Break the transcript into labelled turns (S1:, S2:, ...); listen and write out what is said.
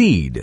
S1: seed.